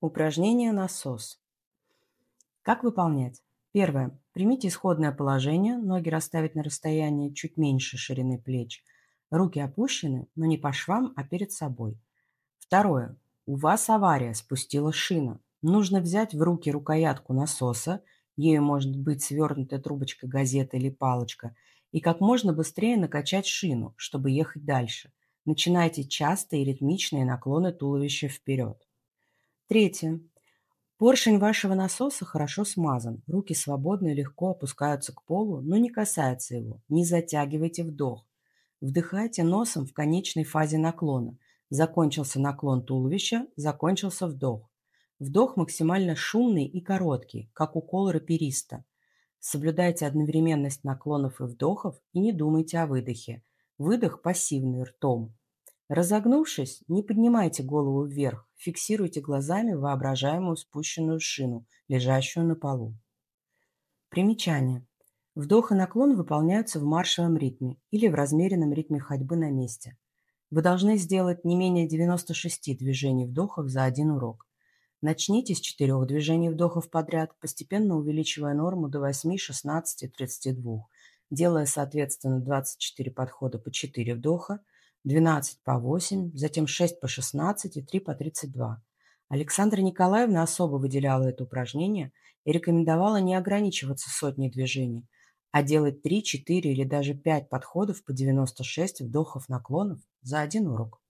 Упражнение насос. Как выполнять? Первое. Примите исходное положение, ноги расставить на расстоянии чуть меньше ширины плеч. Руки опущены, но не по швам, а перед собой. Второе. У вас авария, спустила шина. Нужно взять в руки рукоятку насоса, ею может быть свернутая трубочка газеты или палочка, и как можно быстрее накачать шину, чтобы ехать дальше. Начинайте частые ритмичные наклоны туловища вперед. Третье. Поршень вашего насоса хорошо смазан. Руки свободно и легко опускаются к полу, но не касаются его. Не затягивайте вдох. Вдыхайте носом в конечной фазе наклона. Закончился наклон туловища, закончился вдох. Вдох максимально шумный и короткий, как укол рапериста. Соблюдайте одновременность наклонов и вдохов и не думайте о выдохе. Выдох пассивный ртом. Разогнувшись, не поднимайте голову вверх, фиксируйте глазами воображаемую спущенную шину, лежащую на полу. Примечание. Вдох и наклон выполняются в маршевом ритме или в размеренном ритме ходьбы на месте. Вы должны сделать не менее 96 движений вдохов за один урок. Начните с 4 движений вдохов подряд, постепенно увеличивая норму до 8, 16 и 32, делая, соответственно, 24 подхода по 4 вдоха – 12 по 8, затем 6 по 16 и 3 по 32. Александра Николаевна особо выделяла это упражнение и рекомендовала не ограничиваться сотней движений, а делать 3, 4 или даже 5 подходов по 96 вдохов-наклонов за один урок.